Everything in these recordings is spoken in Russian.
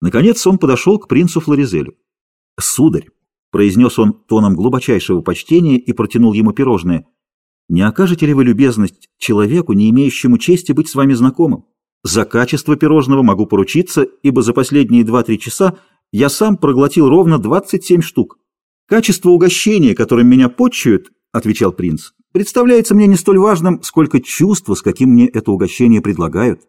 Наконец он подошел к принцу Флоризелю. «Сударь», — произнес он тоном глубочайшего почтения и протянул ему пирожное, «не окажете ли вы любезность человеку, не имеющему чести быть с вами знакомым? За качество пирожного могу поручиться, ибо за последние два-три часа я сам проглотил ровно 27 штук. Качество угощения, которым меня почуют, — отвечал принц, — представляется мне не столь важным, сколько чувство, с каким мне это угощение предлагают.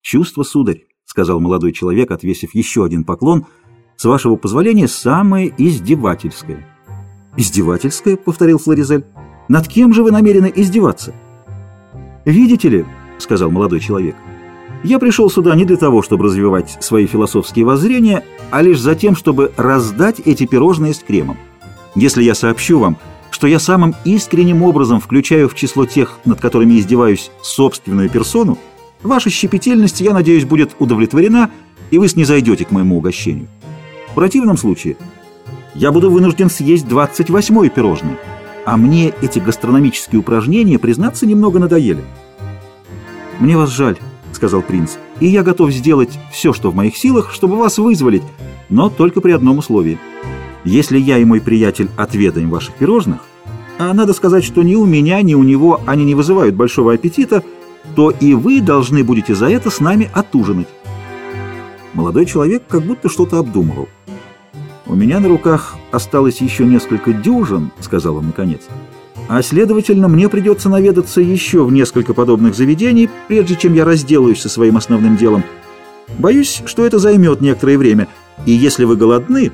Чувство, сударь, — сказал молодой человек, отвесив еще один поклон, — с вашего позволения, самое издевательское. «Издевательское?» — повторил Флоризель. «Над кем же вы намерены издеваться?» «Видите ли», — сказал молодой человек, — «я пришел сюда не для того, чтобы развивать свои философские воззрения, а лишь за тем, чтобы раздать эти пирожные с кремом. Если я сообщу вам, что я самым искренним образом включаю в число тех, над которыми издеваюсь, собственную персону, Ваша щепетильность, я надеюсь, будет удовлетворена, и вы снизойдете к моему угощению. В противном случае я буду вынужден съесть 28-е пирожное, а мне эти гастрономические упражнения, признаться, немного надоели. «Мне вас жаль», — сказал принц, — «и я готов сделать все, что в моих силах, чтобы вас вызволить, но только при одном условии. Если я и мой приятель отведаем ваших пирожных, а надо сказать, что ни у меня, ни у него они не вызывают большого аппетита, — то и вы должны будете за это с нами отужинать. Молодой человек как будто что-то обдумывал. «У меня на руках осталось еще несколько дюжин», — сказал он наконец. «А следовательно, мне придется наведаться еще в несколько подобных заведений, прежде чем я разделаюсь со своим основным делом. Боюсь, что это займет некоторое время, и если вы голодны...»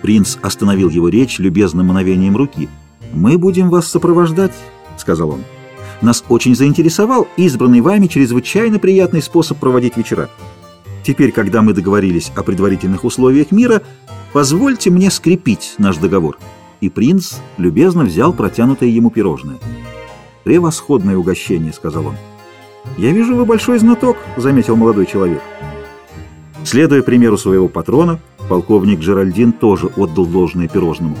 Принц остановил его речь любезным мановением руки. «Мы будем вас сопровождать», — сказал он. Нас очень заинтересовал избранный вами чрезвычайно приятный способ проводить вечера. Теперь, когда мы договорились о предварительных условиях мира, позвольте мне скрепить наш договор». И принц любезно взял протянутое ему пирожное. «Превосходное угощение», — сказал он. «Я вижу, вы большой знаток», — заметил молодой человек. Следуя примеру своего патрона, полковник Джеральдин тоже отдал должное пирожному.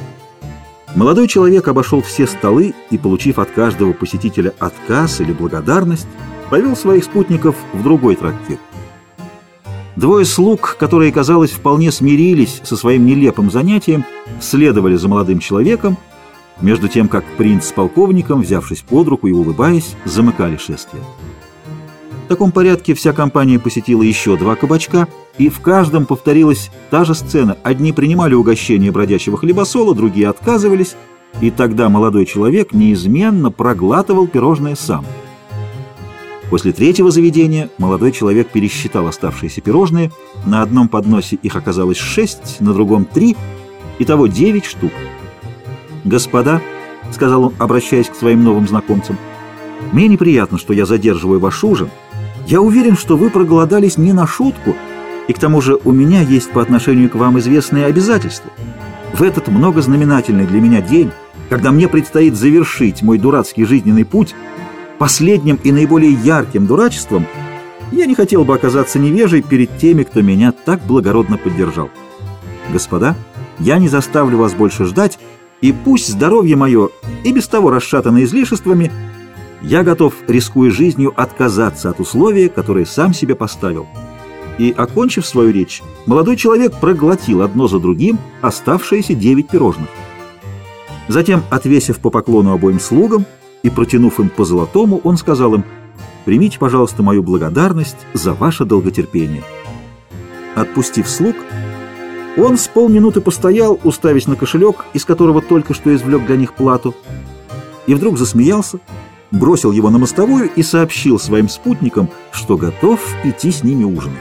Молодой человек обошел все столы и, получив от каждого посетителя отказ или благодарность, повел своих спутников в другой трактир. Двое слуг, которые, казалось, вполне смирились со своим нелепым занятием, следовали за молодым человеком, между тем как принц с полковником, взявшись под руку и улыбаясь, замыкали шествие. В таком порядке вся компания посетила еще два кабачка – и в каждом повторилась та же сцена. Одни принимали угощение бродячего хлебосола, другие отказывались, и тогда молодой человек неизменно проглатывал пирожное сам. После третьего заведения молодой человек пересчитал оставшиеся пирожные. На одном подносе их оказалось шесть, на другом три, итого девять штук. «Господа», — сказал он, обращаясь к своим новым знакомцам, — «мне неприятно, что я задерживаю ваш ужин. Я уверен, что вы проголодались не на шутку, — и к тому же у меня есть по отношению к вам известные обязательства. В этот многознаменательный для меня день, когда мне предстоит завершить мой дурацкий жизненный путь, последним и наиболее ярким дурачеством, я не хотел бы оказаться невежей перед теми, кто меня так благородно поддержал. Господа, я не заставлю вас больше ждать, и пусть здоровье мое и без того расшатано излишествами, я готов, рискуя жизнью, отказаться от условия, которые сам себе поставил и, окончив свою речь, молодой человек проглотил одно за другим оставшиеся девять пирожных. Затем, отвесив по поклону обоим слугам и протянув им по золотому, он сказал им «Примите, пожалуйста, мою благодарность за ваше долготерпение». Отпустив слуг, он с полминуты постоял, уставясь на кошелек, из которого только что извлек для них плату, и вдруг засмеялся, бросил его на мостовую и сообщил своим спутникам, что готов идти с ними ужинать.